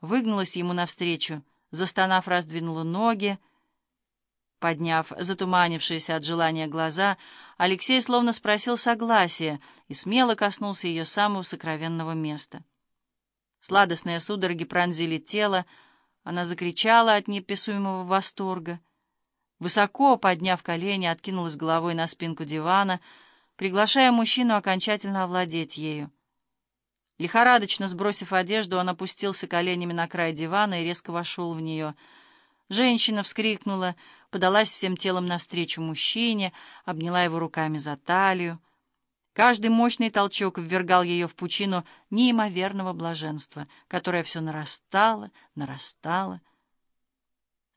выгнулась ему навстречу, застонав, раздвинула ноги. Подняв затуманившиеся от желания глаза, Алексей словно спросил согласия и смело коснулся ее самого сокровенного места. Сладостные судороги пронзили тело, она закричала от неописуемого восторга. Высоко подняв колени, откинулась головой на спинку дивана, приглашая мужчину окончательно овладеть ею. Лихорадочно сбросив одежду, он опустился коленями на край дивана и резко вошел в нее. Женщина вскрикнула, подалась всем телом навстречу мужчине, обняла его руками за талию. Каждый мощный толчок ввергал ее в пучину неимоверного блаженства, которое все нарастало, нарастало.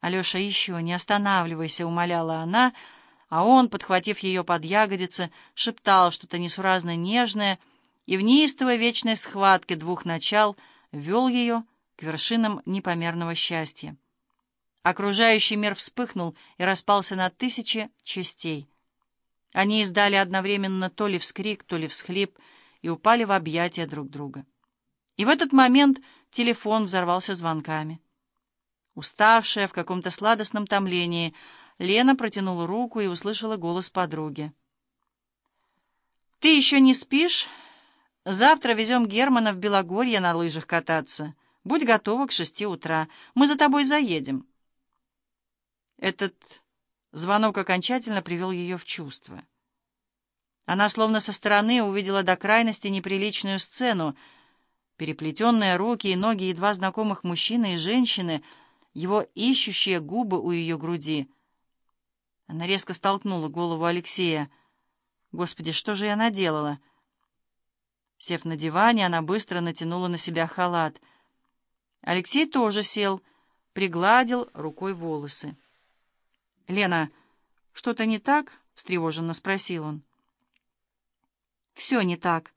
«Алеша, еще не останавливайся», — умоляла она, а он, подхватив ее под ягодицы, шептал что-то несуразно нежное и в неистовой вечной схватке двух начал вел ее к вершинам непомерного счастья. Окружающий мир вспыхнул и распался на тысячи частей. Они издали одновременно то ли вскрик, то ли всхлип и упали в объятия друг друга. И в этот момент телефон взорвался звонками. Уставшая, в каком-то сладостном томлении, Лена протянула руку и услышала голос подруги. «Ты еще не спишь? Завтра везем Германа в Белогорье на лыжах кататься. Будь готова к шести утра. Мы за тобой заедем». Этот звонок окончательно привел ее в чувство. Она словно со стороны увидела до крайности неприличную сцену. Переплетенные руки и ноги едва знакомых мужчины и женщины — его ищущие губы у ее груди. Она резко столкнула голову Алексея. «Господи, что же я наделала?» Сев на диване, она быстро натянула на себя халат. Алексей тоже сел, пригладил рукой волосы. «Лена, что-то не так?» — встревоженно спросил он. «Все не так».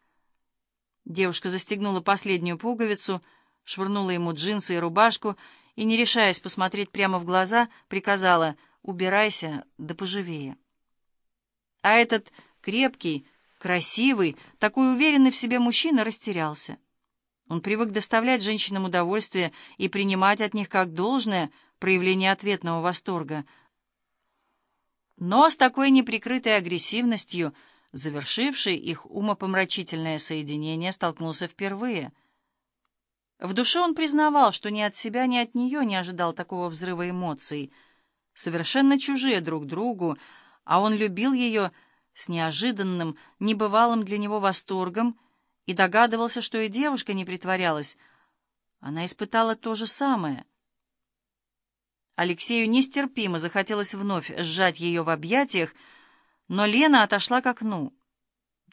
Девушка застегнула последнюю пуговицу, швырнула ему джинсы и рубашку и, не решаясь посмотреть прямо в глаза, приказала «убирайся, да поживее». А этот крепкий, красивый, такой уверенный в себе мужчина растерялся. Он привык доставлять женщинам удовольствие и принимать от них как должное проявление ответного восторга. Но с такой неприкрытой агрессивностью, завершившей их умопомрачительное соединение, столкнулся впервые — в душе он признавал, что ни от себя, ни от нее не ожидал такого взрыва эмоций. Совершенно чужие друг другу, а он любил ее с неожиданным, небывалым для него восторгом и догадывался, что и девушка не притворялась. Она испытала то же самое. Алексею нестерпимо захотелось вновь сжать ее в объятиях, но Лена отошла к окну,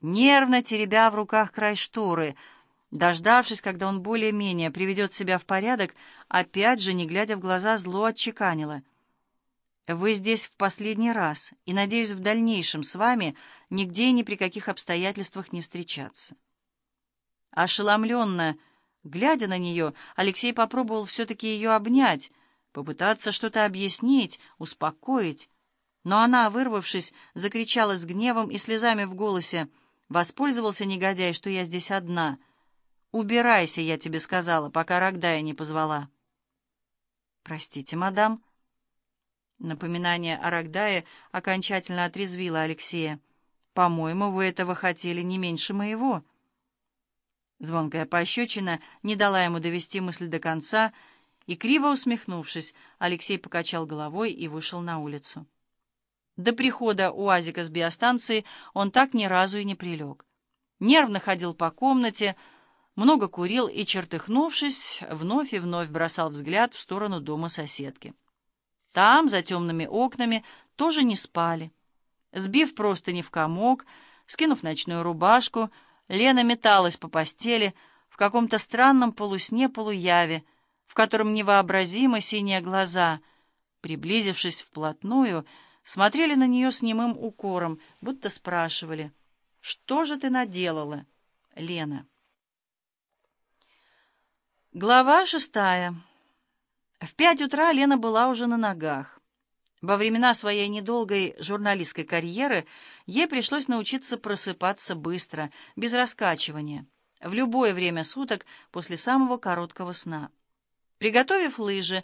нервно теребя в руках край шторы — Дождавшись, когда он более-менее приведет себя в порядок, опять же, не глядя в глаза, зло отчеканило. «Вы здесь в последний раз, и, надеюсь, в дальнейшем с вами нигде и ни при каких обстоятельствах не встречаться». Ошеломленно, глядя на нее, Алексей попробовал все-таки ее обнять, попытаться что-то объяснить, успокоить. Но она, вырвавшись, закричала с гневом и слезами в голосе, «Воспользовался негодяй, что я здесь одна». «Убирайся, я тебе сказала, пока Рогдая не позвала». «Простите, мадам». Напоминание о Рогдае окончательно отрезвило Алексея. «По-моему, вы этого хотели не меньше моего». Звонкая пощечина не дала ему довести мысль до конца, и, криво усмехнувшись, Алексей покачал головой и вышел на улицу. До прихода УАЗика с биостанции он так ни разу и не прилег. Нервно ходил по комнате, много курил и, чертыхнувшись, вновь и вновь бросал взгляд в сторону дома соседки. Там, за темными окнами, тоже не спали. Сбив простыни в комок, скинув ночную рубашку, Лена металась по постели в каком-то странном полусне-полуяве, в котором невообразимо синие глаза, приблизившись вплотную, смотрели на нее с немым укором, будто спрашивали, «Что же ты наделала, Лена?» Глава шестая. В пять утра Лена была уже на ногах. Во времена своей недолгой журналистской карьеры ей пришлось научиться просыпаться быстро, без раскачивания, в любое время суток после самого короткого сна. Приготовив лыжи,